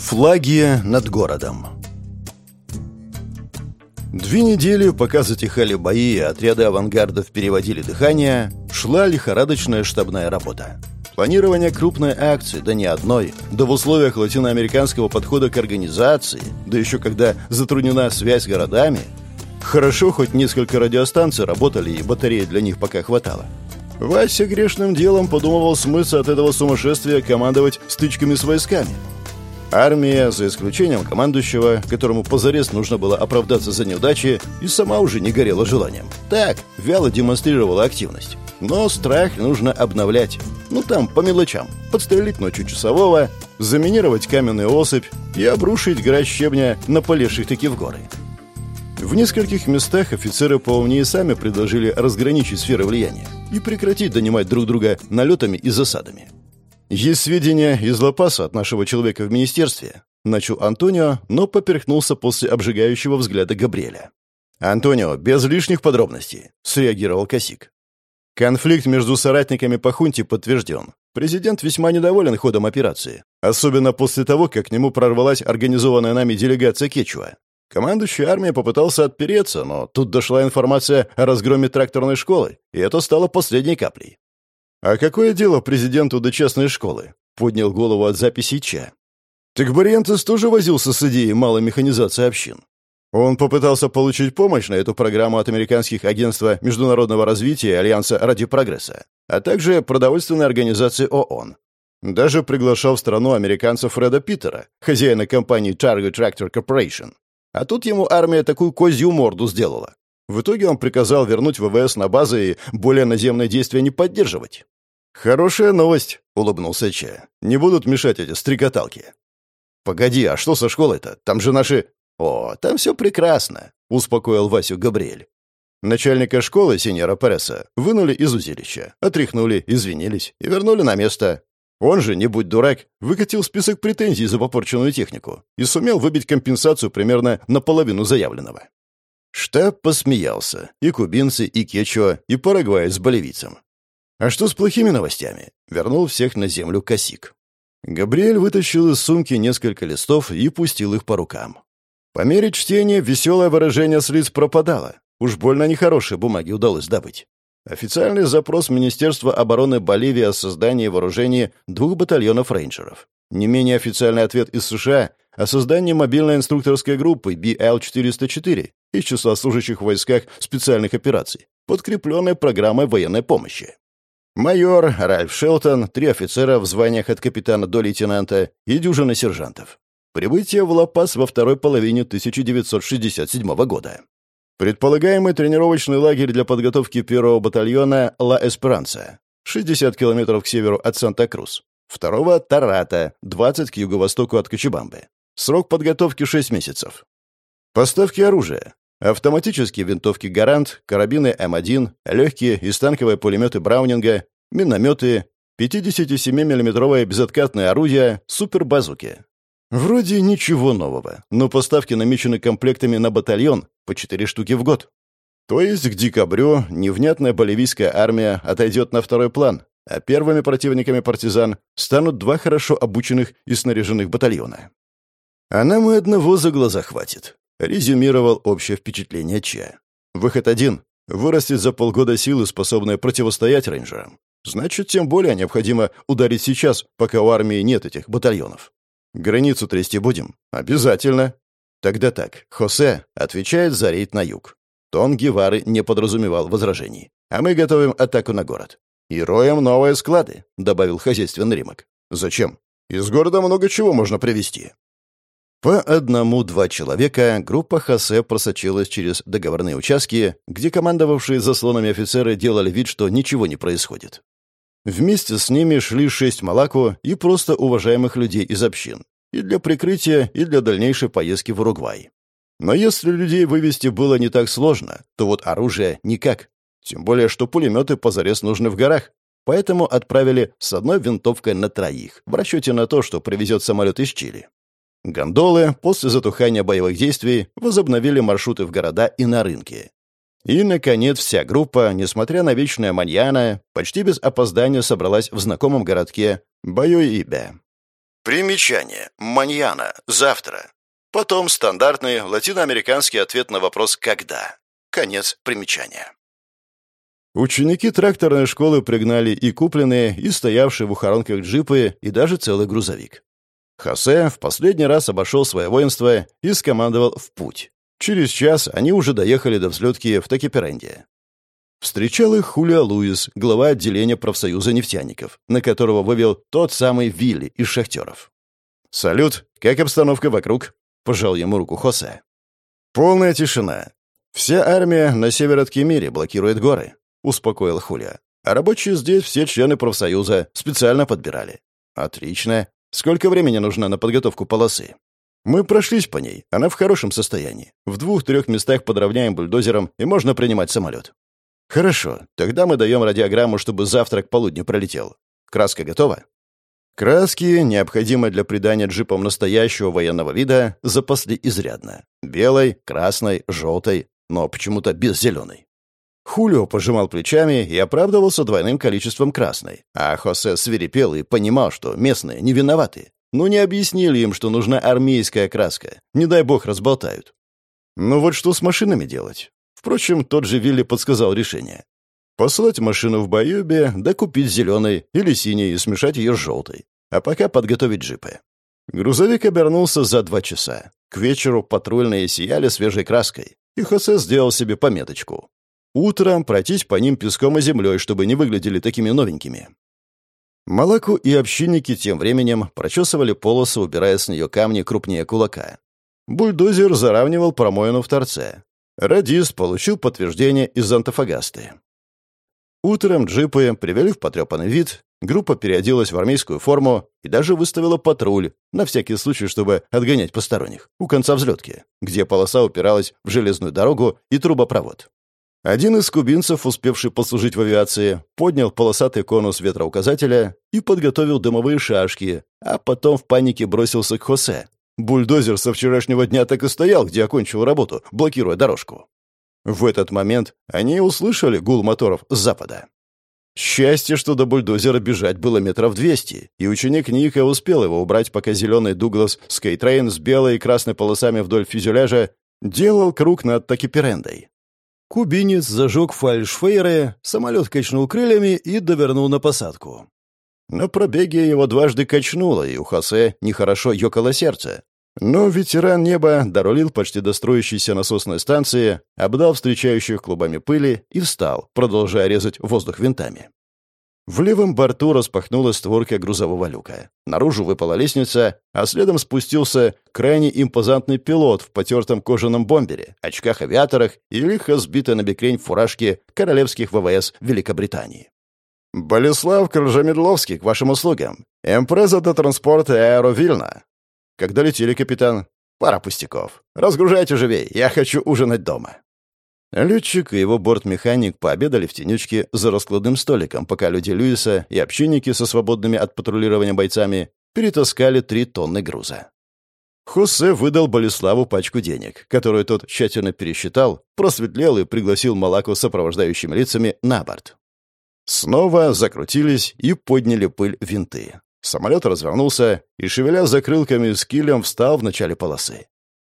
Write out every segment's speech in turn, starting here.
Флаги над городом Две недели, пока затихали бои отряды авангардов переводили дыхание, шла лихорадочная штабная работа. Планирование крупной акции, да не одной, да в условиях латиноамериканского подхода к организации, да еще когда затруднена связь с городами. Хорошо, хоть несколько радиостанций работали, и батареи для них пока хватало. Вася грешным делом подумывал смысл от этого сумасшествия командовать стычками с войсками. Армия, за исключением командующего, которому позарез нужно было оправдаться за неудачи, и сама уже не горела желанием. Так, вяло демонстрировала активность. Но страх нужно обновлять. Ну там, по мелочам. Подстрелить ночью часового, заминировать каменную осыпь и обрушить град щебня на полезших таки в горы. В нескольких местах офицеры поумнее сами предложили разграничить сферы влияния и прекратить донимать друг друга налетами и засадами. «Есть сведения из Лопаса от нашего человека в министерстве», — начал Антонио, но поперхнулся после обжигающего взгляда Габриэля. «Антонио, без лишних подробностей», — среагировал Косик. Конфликт между соратниками по хунте подтвержден. Президент весьма недоволен ходом операции, особенно после того, как к нему прорвалась организованная нами делегация Кечуа. Командующий армией попытался отпереться, но тут дошла информация о разгроме тракторной школы, и это стало последней каплей. «А какое дело президенту до частной школы?» — поднял голову от записи Ча. «Так Бариентес тоже возился с идеей малой механизации общин. Он попытался получить помощь на эту программу от американских агентства международного развития Альянса ради прогресса, а также продовольственной организации ООН. Даже приглашал в страну американца Фреда Питера, хозяина компании Target Tractor Corporation. А тут ему армия такую козью морду сделала. В итоге он приказал вернуть ВВС на базы и более наземные действия не поддерживать. «Хорошая новость», — улыбнулся Че. «Не будут мешать эти стрекоталки». «Погоди, а что со школой-то? Там же наши...» «О, там все прекрасно», — успокоил Васю Габриэль. Начальника школы, сеньора Переса, вынули из узилища, отряхнули, извинились и вернули на место. Он же, не будь дурак, выкатил список претензий за попорченную технику и сумел выбить компенсацию примерно наполовину заявленного. Штаб посмеялся. И кубинцы, и кечуа, и парагвай с болевицем. А что с плохими новостями? Вернул всех на землю косик. Габриэль вытащил из сумки несколько листов и пустил их по рукам. По мере чтения веселое выражение с лиц пропадало. Уж больно нехорошие бумаги удалось добыть. Официальный запрос Министерства обороны Боливии о создании вооружения двух батальонов рейнджеров. Не менее официальный ответ из США о создании мобильной инструкторской группы BL-404 из числа служащих в войсках специальных операций, подкрепленной программой военной помощи. Майор Ральф Шелтон, три офицера в званиях от капитана до лейтенанта и дюжина сержантов. Прибытие в Лапас во второй половине 1967 года. Предполагаемый тренировочный лагерь для подготовки первого батальона «Ла Эсперанца», 60 километров к северу от Санта-Крус. Второго — Тарата, 20 к юго-востоку от Кочебамбы. Срок подготовки 6 месяцев. Поставки оружия. Автоматические винтовки «Гарант», карабины М1, легкие и станковые пулеметы Браунинга, минометы, 57 миллиметровое безоткатное орудие, супербазуки. Вроде ничего нового, но поставки намечены комплектами на батальон по 4 штуки в год. То есть к декабрю невнятная боливийская армия отойдет на второй план, а первыми противниками партизан станут два хорошо обученных и снаряженных батальона. А нам и одного за глаза хватит, резюмировал общее впечатление Че. Выход один — вырастет за полгода силы, способные противостоять рейнджерам. Значит, тем более необходимо ударить сейчас, пока у армии нет этих батальонов. Границу трясти будем? Обязательно. Тогда так, Хосе отвечает за рейд на юг. Тон Гевары не подразумевал возражений. А мы готовим атаку на город. И роем новые склады, добавил хозяйственный Римок. Зачем? Из города много чего можно привезти. По одному-два человека группа Хосе просочилась через договорные участки, где командовавшие заслонами офицеры делали вид, что ничего не происходит. Вместе с ними шли шесть малаку и просто уважаемых людей из общин. И для прикрытия, и для дальнейшей поездки в Уругвай. Но если людей вывести было не так сложно, то вот оружие никак. Тем более, что пулеметы позарез нужны в горах. Поэтому отправили с одной винтовкой на троих, в расчете на то, что привезет самолет из Чили. Гондолы после затухания боевых действий возобновили маршруты в города и на рынки. И, наконец, вся группа, несмотря на вечное маньяна, почти без опоздания собралась в знакомом городке Байоибе. Примечание. Маньяна. Завтра. Потом стандартный латиноамериканский ответ на вопрос «когда?». Конец примечания. Ученики тракторной школы пригнали и купленные, и стоявшие в ухоронках джипы, и даже целый грузовик. Хосе в последний раз обошел свое воинство и скомандовал в путь. Через час они уже доехали до взлетки в Такиперенде. Встречал их Хулио Луис, глава отделения профсоюза нефтяников, на которого вывел тот самый Вилли из шахтеров. «Салют, как обстановка вокруг?» — пожал ему руку Хосе. «Полная тишина. Вся армия на север от Кемири блокирует горы. — успокоил Хуля. «А рабочие здесь все члены профсоюза специально подбирали». «Отлично. Сколько времени нужно на подготовку полосы?» «Мы прошлись по ней. Она в хорошем состоянии. В двух-трех местах подровняем бульдозером, и можно принимать самолет». «Хорошо. Тогда мы даем радиограмму, чтобы завтра к полудню пролетел. Краска готова?» Краски, необходимые для придания джипам настоящего военного вида, запасли изрядно. Белой, красной, желтой, но почему-то без зеленой. Хулио пожимал плечами и оправдывался двойным количеством красной, а Хосе свирепел и понимал, что местные не виноваты. Ну не объяснили им, что нужна армейская краска. Не дай бог разболтают. Ну вот что с машинами делать? Впрочем, тот же Вилли подсказал решение. Послать машину в Баюбе, да купить зеленой или синей и смешать ее с желтой. А пока подготовить джипы. Грузовик обернулся за два часа. К вечеру патрульные сияли свежей краской, и Хосе сделал себе пометочку. Утром пройтись по ним песком и землей, чтобы не выглядели такими новенькими. Молоку и общинники тем временем прочесывали полосу, убирая с нее камни крупнее кулака. Бульдозер заравнивал промоину в торце. Радист получил подтверждение из антофагасты. Утром джипы привели в потрепанный вид, группа переоделась в армейскую форму и даже выставила патруль, на всякий случай, чтобы отгонять посторонних, у конца взлетки, где полоса упиралась в железную дорогу и трубопровод. Один из кубинцев, успевший послужить в авиации, поднял полосатый конус ветроуказателя и подготовил дымовые шашки, а потом в панике бросился к Хосе. Бульдозер со вчерашнего дня так и стоял, где окончил работу, блокируя дорожку. В этот момент они услышали гул моторов с запада. Счастье, что до бульдозера бежать было метров двести, и ученик Ника успел его убрать, пока зеленый Дуглас Скайтрейн с белой и красной полосами вдоль фюзеляжа делал круг над Такиперендой. Кубинец зажег фальшфейры, самолет качнул крыльями и довернул на посадку. На пробеге его дважды качнуло, и у Хосе нехорошо ёкало сердце. Но ветеран неба дорулил почти до строящейся насосной станции, обдал встречающих клубами пыли и встал, продолжая резать воздух винтами. В левом борту распахнулась створка грузового люка. Наружу выпала лестница, а следом спустился крайне импозантный пилот в потертом кожаном бомбере, очках-авиаторах и лихо сбитой на бекрень фуражке королевских ВВС Великобритании. «Болеслав Крыжемедловский, к вашим услугам. Эмпреза до транспорта Аэровильна». «Когда летели, капитан?» «Пара пустяков. Разгружайте живей, я хочу ужинать дома». Летчик и его бортмеханик пообедали в тенючке за раскладным столиком, пока люди Льюиса и общинники со свободными от патрулирования бойцами перетаскали три тонны груза. Хосе выдал Болеславу пачку денег, которую тот тщательно пересчитал, просветлел и пригласил Малаку сопровождающими лицами на борт. Снова закрутились и подняли пыль винты. Самолет развернулся и, шевеля закрылками с килем, встал в начале полосы.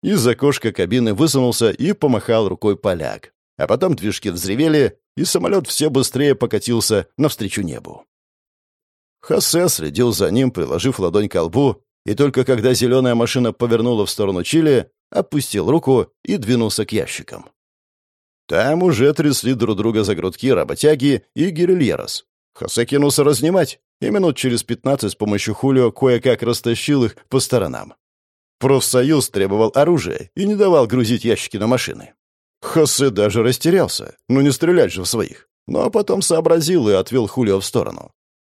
Из окошка кабины высунулся и помахал рукой поляк. А потом движки взревели, и самолет все быстрее покатился навстречу небу. Хосе следил за ним, приложив ладонь к лбу, и только когда зеленая машина повернула в сторону Чили, опустил руку и двинулся к ящикам. Там уже трясли друг друга за грудки работяги и гирильерос. Хосе кинулся разнимать, и минут через пятнадцать с помощью Хулио кое-как растащил их по сторонам. Профсоюз требовал оружия и не давал грузить ящики на машины. Хосе даже растерялся, ну не стрелять же в своих. Но потом сообразил и отвел Хулио в сторону.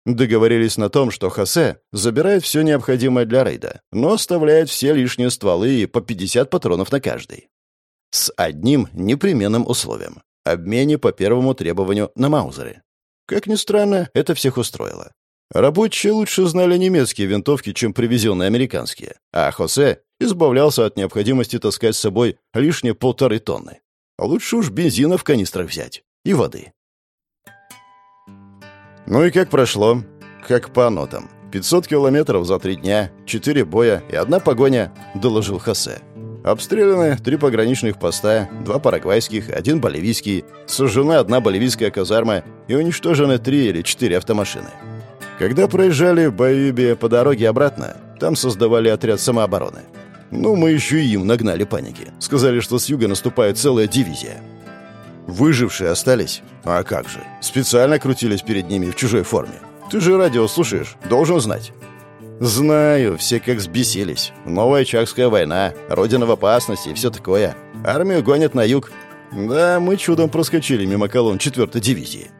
Договорились на том, что Хосе забирает все необходимое для рейда, но оставляет все лишние стволы и по 50 патронов на каждый. С одним непременным условием — обмене по первому требованию на маузеры. Как ни странно, это всех устроило. Рабочие лучше знали немецкие винтовки, чем привезенные американские, а Хосе избавлялся от необходимости таскать с собой лишние полторы тонны. Лучше уж бензина в канистрах взять и воды. Ну и как прошло? Как по нотам. 500 километров за три дня, четыре боя и одна погоня», — доложил Хосе. Обстреляны три пограничных поста, два парагвайских, один боливийский, сожжена одна боливийская казарма и уничтожены три или четыре автомашины. Когда проезжали в Баюбе по дороге обратно, там создавали отряд самообороны. Ну, мы еще и им нагнали паники. Сказали, что с юга наступает целая дивизия. Выжившие остались? А как же? Специально крутились перед ними в чужой форме. Ты же радио слушаешь, должен знать. Знаю, все как взбесились. Новая Чакская война, родина в опасности и все такое. Армию гонят на юг. Да, мы чудом проскочили мимо колонн 4 дивизии.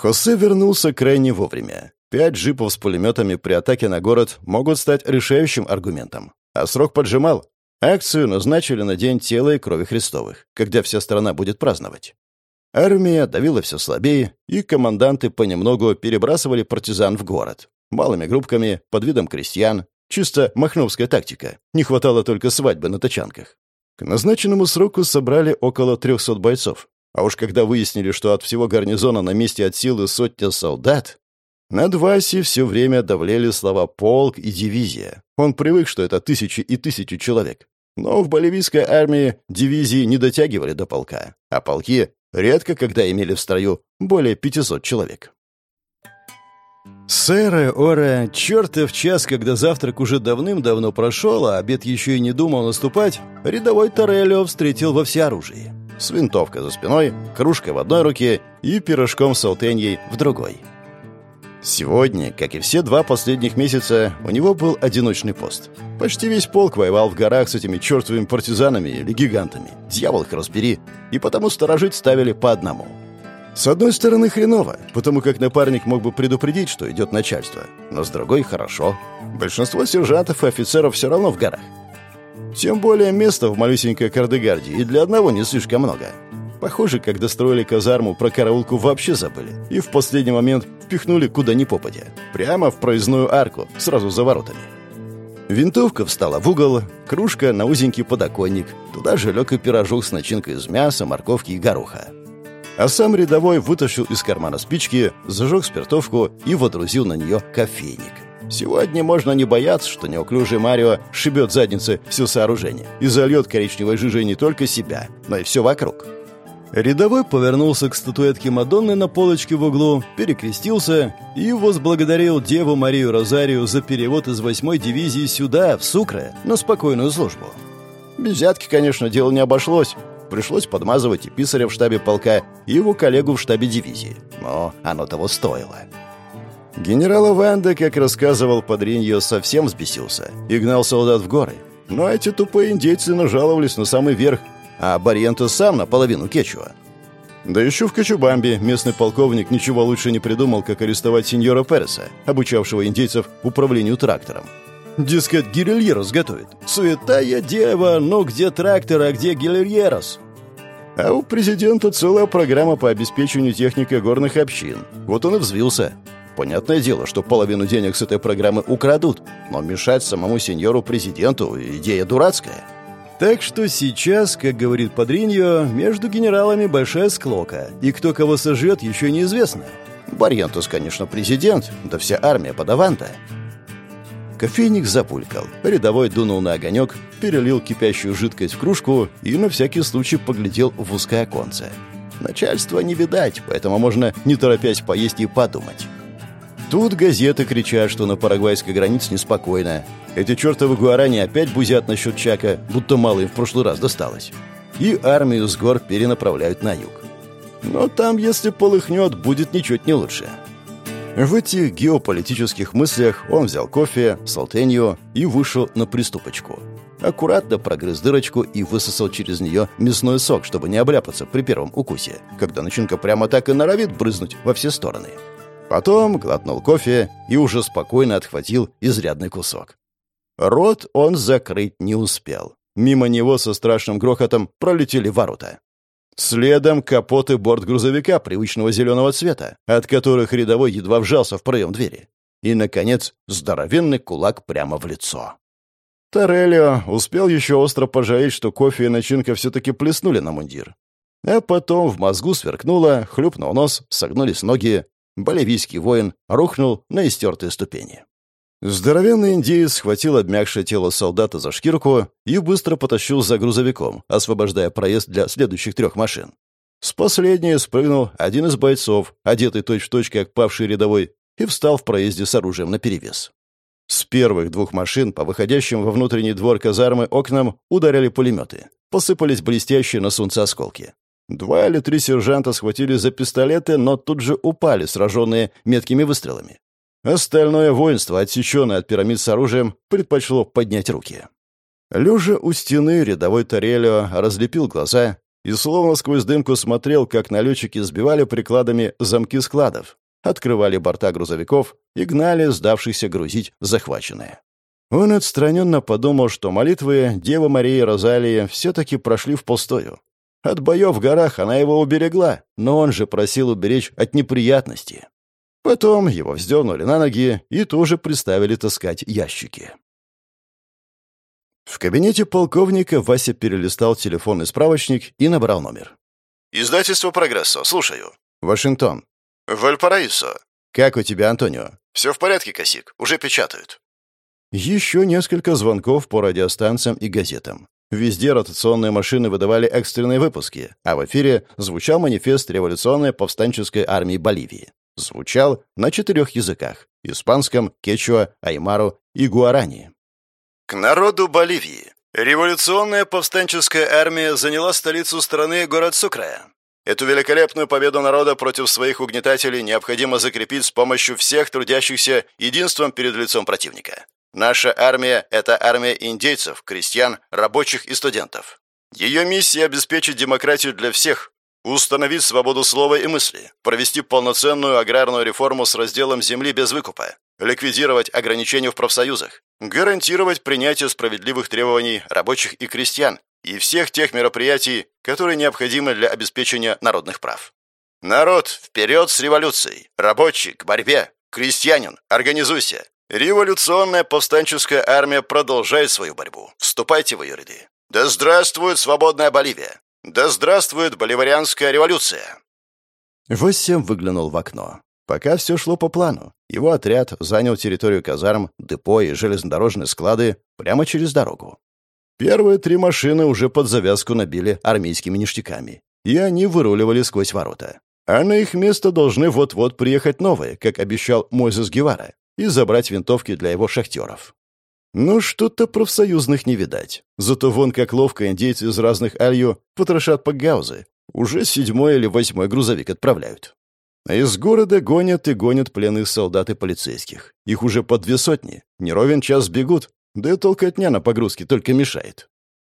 Хосе вернулся крайне вовремя. Пять джипов с пулеметами при атаке на город могут стать решающим аргументом. А срок поджимал. Акцию назначили на День тела и крови Христовых, когда вся страна будет праздновать. Армия давила все слабее, и команданты понемногу перебрасывали партизан в город. Малыми группками, под видом крестьян. Чисто махновская тактика. Не хватало только свадьбы на тачанках. К назначенному сроку собрали около 300 бойцов. А уж когда выяснили, что от всего гарнизона на месте от силы сотня солдат, над Васей все время давлели слова «полк» и «дивизия». Он привык, что это тысячи и тысячи человек. Но в боливийской армии дивизии не дотягивали до полка, а полки редко когда имели в строю более 500 человек. Сэра Ора, чертов час, когда завтрак уже давным-давно прошел, а обед еще и не думал наступать, рядовой Тореллио встретил во всеоружии с винтовкой за спиной, кружкой в одной руке и пирожком с алтеньей в другой. Сегодня, как и все два последних месяца, у него был одиночный пост. Почти весь полк воевал в горах с этими чертовыми партизанами или гигантами. Дьявол их разбери. И потому сторожить ставили по одному. С одной стороны, хреново, потому как напарник мог бы предупредить, что идет начальство. Но с другой, хорошо. Большинство сержантов и офицеров все равно в горах. Тем более места в малюсенькой Кардегарде и для одного не слишком много. Похоже, когда строили казарму, про караулку вообще забыли. И в последний момент впихнули куда ни попадя. Прямо в проездную арку, сразу за воротами. Винтовка встала в угол, кружка на узенький подоконник. Туда же лег и пирожок с начинкой из мяса, морковки и гороха. А сам рядовой вытащил из кармана спички, зажег спиртовку и водрузил на нее кофейник. Сегодня можно не бояться, что неуклюжий Марио шибет задницы все сооружение и зальет коричневой жижей не только себя, но и все вокруг. Рядовой повернулся к статуэтке Мадонны на полочке в углу, перекрестился и возблагодарил Деву Марию Розарию за перевод из восьмой дивизии сюда, в Сукре, на спокойную службу. Без взятки, конечно, дело не обошлось. Пришлось подмазывать и писаря в штабе полка, и его коллегу в штабе дивизии. Но оно того стоило. Генерал Ванда, как рассказывал Падриньо, совсем взбесился и гнал солдат в горы. Но эти тупые индейцы нажаловались на самый верх, а Барьенто сам наполовину кечуа. Да еще в Качубамбе местный полковник ничего лучше не придумал, как арестовать сеньора Переса, обучавшего индейцев управлению трактором. Дескать, гирильерос готовит. Святая дева, ну где трактор, а где гирильерос? А у президента целая программа по обеспечению техникой горных общин. Вот он и взвился. Понятное дело, что половину денег с этой программы украдут, но мешать самому сеньору-президенту – идея дурацкая. Так что сейчас, как говорит Падриньо, между генералами большая склока, и кто кого сожжет, еще неизвестно. Барьентус, конечно, президент, да вся армия подаванта. Кофейник запулькал. Рядовой дунул на огонек, перелил кипящую жидкость в кружку и на всякий случай поглядел в узкое оконце. Начальства не видать, поэтому можно, не торопясь, поесть и подумать. Тут газеты кричат, что на парагвайской границе неспокойно. Эти чертовы гуарани опять бузят насчет Чака, будто мало им в прошлый раз досталось. И армию с гор перенаправляют на юг. Но там, если полыхнет, будет ничуть не лучше. В этих геополитических мыслях он взял кофе, салтенью и вышел на приступочку. Аккуратно прогрыз дырочку и высосал через нее мясной сок, чтобы не обляпаться при первом укусе, когда начинка прямо так и норовит брызнуть во все стороны. Потом глотнул кофе и уже спокойно отхватил изрядный кусок. Рот он закрыть не успел. Мимо него со страшным грохотом пролетели ворота. Следом капот и борт грузовика привычного зеленого цвета, от которых рядовой едва вжался в проем двери. И, наконец, здоровенный кулак прямо в лицо. Торелио успел еще остро пожалеть, что кофе и начинка все-таки плеснули на мундир. А потом в мозгу сверкнуло, хлюпнул нос, согнулись ноги, боливийский воин рухнул на истертые ступени. Здоровенный индеец схватил обмякшее тело солдата за шкирку и быстро потащил за грузовиком, освобождая проезд для следующих трех машин. С последней спрыгнул один из бойцов, одетый точь-в-точь, как павший рядовой, и встал в проезде с оружием наперевес. С первых двух машин по выходящим во внутренний двор казармы окнам ударяли пулеметы. Посыпались блестящие на солнце осколки. Два или три сержанта схватили за пистолеты, но тут же упали, сраженные меткими выстрелами. Остальное воинство, отсеченное от пирамид с оружием, предпочло поднять руки. Лежа у стены, рядовой Тарелио разлепил глаза и словно сквозь дымку смотрел, как налетчики сбивали прикладами замки складов, открывали борта грузовиков и гнали сдавшихся грузить захваченные. Он отстраненно подумал, что молитвы Девы Марии Розалии все-таки прошли впустую. От боев в горах она его уберегла, но он же просил уберечь от неприятностей. Потом его вздернули на ноги и тоже приставили таскать ящики. В кабинете полковника Вася перелистал телефонный справочник и набрал номер. «Издательство «Прогрессо». Слушаю». «Вашингтон». «Вальпараисо». «Как у тебя, Антонио?» «Все в порядке, Косик. Уже печатают». Еще несколько звонков по радиостанциям и газетам. Везде ротационные машины выдавали экстренные выпуски, а в эфире звучал манифест революционной повстанческой армии Боливии звучал на четырех языках — испанском, кечуа, аймару и гуарани. К народу Боливии. Революционная повстанческая армия заняла столицу страны, город Сукрая. Эту великолепную победу народа против своих угнетателей необходимо закрепить с помощью всех трудящихся единством перед лицом противника. Наша армия – это армия индейцев, крестьян, рабочих и студентов. Ее миссия – обеспечить демократию для всех, Установить свободу слова и мысли, провести полноценную аграрную реформу с разделом земли без выкупа, ликвидировать ограничения в профсоюзах, гарантировать принятие справедливых требований рабочих и крестьян и всех тех мероприятий, которые необходимы для обеспечения народных прав. Народ, вперед с революцией! Рабочий, к борьбе! Крестьянин, организуйся! Революционная повстанческая армия продолжает свою борьбу. Вступайте в ее ряды. Да здравствует свободная Боливия! Да здравствует боливарианская революция! Вася выглянул в окно. Пока все шло по плану. Его отряд занял территорию казарм, депо и железнодорожные склады прямо через дорогу. Первые три машины уже под завязку набили армейскими ништяками, и они выруливали сквозь ворота. А на их место должны вот-вот приехать новые, как обещал Мойзес Гевара, и забрать винтовки для его шахтеров. Ну, что-то профсоюзных не видать. Зато вон как ловко индейцы из разных алью потрошат по гаузы. Уже седьмой или восьмой грузовик отправляют. А из города гонят и гонят пленных солдат и полицейских. Их уже по две сотни. Не ровен час бегут. Да и толкотня на погрузке только мешает.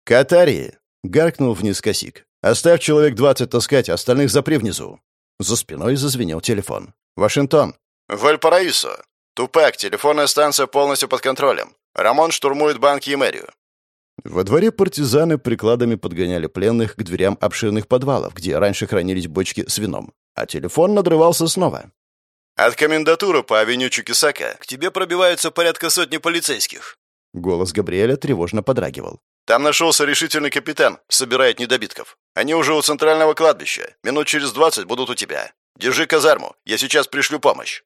«Катарии!» — гаркнул вниз косик. «Оставь человек двадцать таскать, остальных запри внизу». За спиной зазвенел телефон. «Вашингтон». «Вальпараисо. Тупак, телефонная станция полностью под контролем. Рамон штурмует банки и мэрию. Во дворе партизаны прикладами подгоняли пленных к дверям обширных подвалов, где раньше хранились бочки с вином. А телефон надрывался снова. «От комендатуры по авеню Чукисака к тебе пробиваются порядка сотни полицейских». Голос Габриэля тревожно подрагивал. «Там нашелся решительный капитан, собирает недобитков. Они уже у центрального кладбища. Минут через двадцать будут у тебя. Держи казарму, я сейчас пришлю помощь».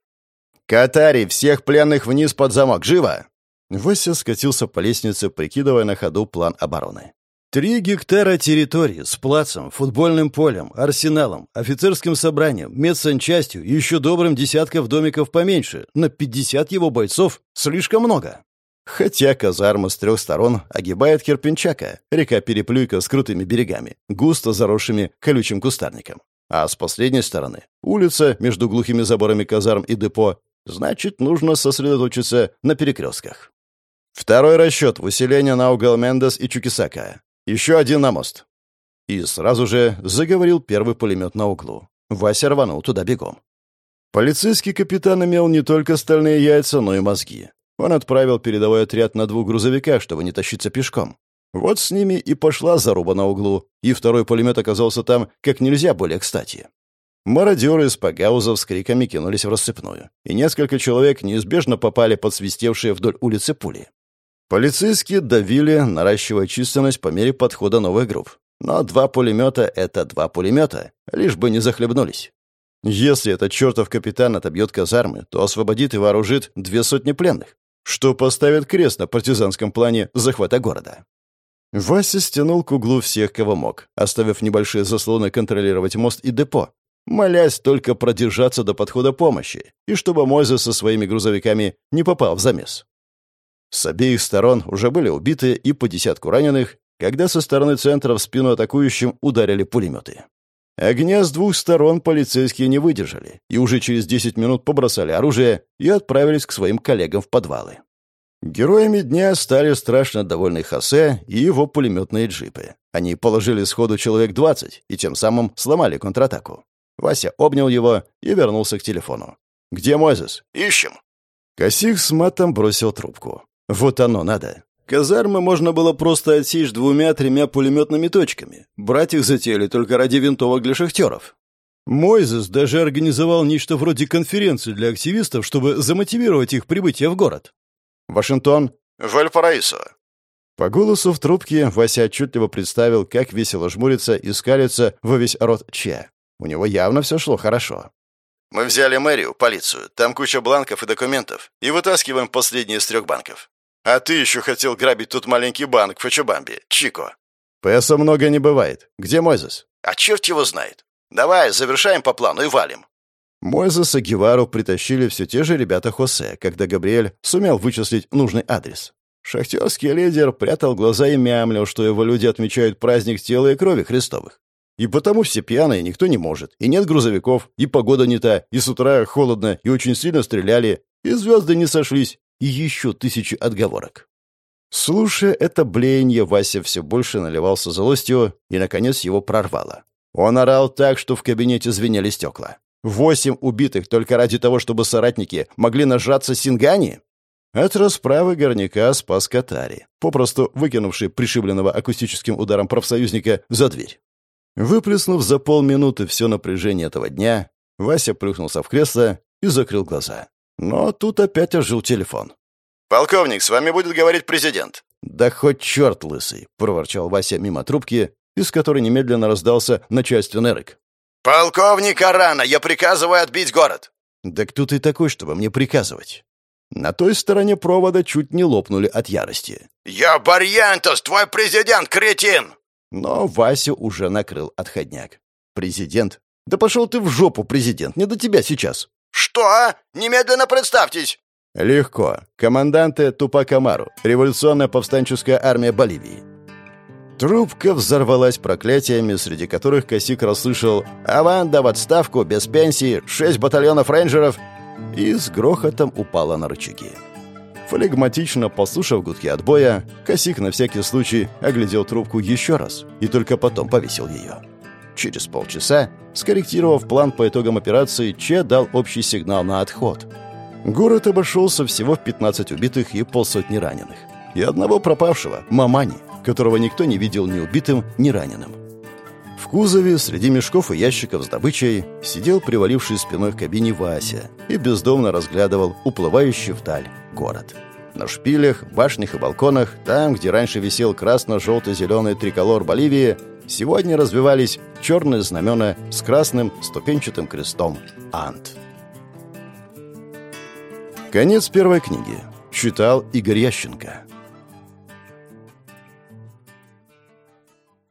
«Катари, всех пленных вниз под замок, живо!» Вася скатился по лестнице, прикидывая на ходу план обороны. Три гектара территории с плацем, футбольным полем, арсеналом, офицерским собранием, медсанчастью и еще добрым десятков домиков поменьше. На 50 его бойцов слишком много. Хотя казарма с трех сторон огибает Кирпинчака, река-переплюйка с крутыми берегами, густо заросшими колючим кустарником. А с последней стороны — улица между глухими заборами казарм и депо, значит, нужно сосредоточиться на перекрестках. Второй расчет в усиление на угол Мендес и Чукисака. Еще один на мост. И сразу же заговорил первый пулемет на углу. Вася рванул туда бегом. Полицейский капитан имел не только стальные яйца, но и мозги. Он отправил передовой отряд на двух грузовиках, чтобы не тащиться пешком. Вот с ними и пошла заруба на углу, и второй пулемет оказался там как нельзя более кстати. Мародеры из Пагаузов с криками кинулись в рассыпную, и несколько человек неизбежно попали под свистевшие вдоль улицы пули. Полицейские давили, наращивая численность по мере подхода новых групп. Но два пулемета — это два пулемета, лишь бы не захлебнулись. Если этот чертов капитан отобьет казармы, то освободит и вооружит две сотни пленных, что поставит крест на партизанском плане захвата города. Вася стянул к углу всех, кого мог, оставив небольшие заслоны контролировать мост и депо, молясь только продержаться до подхода помощи, и чтобы Мойзе со своими грузовиками не попал в замес. С обеих сторон уже были убиты и по десятку раненых, когда со стороны центра в спину атакующим ударили пулеметы. Огня с двух сторон полицейские не выдержали и уже через 10 минут побросали оружие и отправились к своим коллегам в подвалы. Героями дня стали страшно довольный Хосе и его пулеметные джипы. Они положили сходу человек 20 и тем самым сломали контратаку. Вася обнял его и вернулся к телефону. «Где Мойзес?» «Ищем». Косих с матом бросил трубку. «Вот оно надо. Казармы можно было просто отсечь двумя-тремя пулеметными точками. Брать их затеяли только ради винтовок для шахтеров. Мойзес даже организовал нечто вроде конференции для активистов, чтобы замотивировать их прибытие в город. Вашингтон. Вальпараисо. По голосу в трубке Вася отчетливо представил, как весело жмурится и скалится во весь рот Че. У него явно все шло хорошо. «Мы взяли мэрию, полицию. Там куча бланков и документов. И вытаскиваем последние из трех банков. А ты еще хотел грабить тут маленький банк в Фачабамбе, Чико». «ПСа много не бывает. Где Мойзес?» «А черт его знает. Давай, завершаем по плану и валим». Мойзеса Гевару притащили все те же ребята Хосе, когда Габриэль сумел вычислить нужный адрес. Шахтерский лидер прятал глаза и мямлил, что его люди отмечают праздник тела и крови Христовых. И потому все пьяные никто не может, и нет грузовиков, и погода не та, и с утра холодно, и очень сильно стреляли, и звезды не сошлись, и еще тысячи отговорок. Слушая это блеяние, Вася все больше наливался злостью, и, наконец, его прорвало. Он орал так, что в кабинете звенели стекла. Восемь убитых только ради того, чтобы соратники могли нажаться Сингани? От расправы горняка спас Катари, попросту выкинувший пришибленного акустическим ударом профсоюзника за дверь. Выплеснув за полминуты все напряжение этого дня, Вася плюхнулся в кресло и закрыл глаза. Но тут опять ожил телефон. «Полковник, с вами будет говорить президент». «Да хоть черт лысый!» — проворчал Вася мимо трубки, из которой немедленно раздался начальственный рык. «Полковник Арана, я приказываю отбить город!» «Да кто ты такой, чтобы мне приказывать?» На той стороне провода чуть не лопнули от ярости. «Я Барьянтос, твой президент, кретин!» Но Вася уже накрыл отходняк. «Президент? Да пошел ты в жопу, президент, не до тебя сейчас!» «Что? Немедленно представьтесь!» «Легко. Команданты Тупакамару, революционная повстанческая армия Боливии». Трубка взорвалась проклятиями, среди которых Косик расслышал «Аванда в отставку, без пенсии, шесть батальонов рейнджеров» и с грохотом упала на рычаги. Флегматично послушав гудки отбоя, Косик на всякий случай оглядел трубку еще раз и только потом повесил ее. Через полчаса, скорректировав план по итогам операции, Че дал общий сигнал на отход. Город обошелся всего в 15 убитых и полсотни раненых. И одного пропавшего, Мамани, которого никто не видел ни убитым, ни раненым. В кузове, среди мешков и ящиков с добычей, сидел приваливший спиной в кабине Вася и бездомно разглядывал уплывающий вдаль город. На шпилях, башнях и балконах, там, где раньше висел красно-желто-зеленый триколор Боливии, сегодня развивались черные знамена с красным ступенчатым крестом «Ант». Конец первой книги. Читал Игорь Ященко.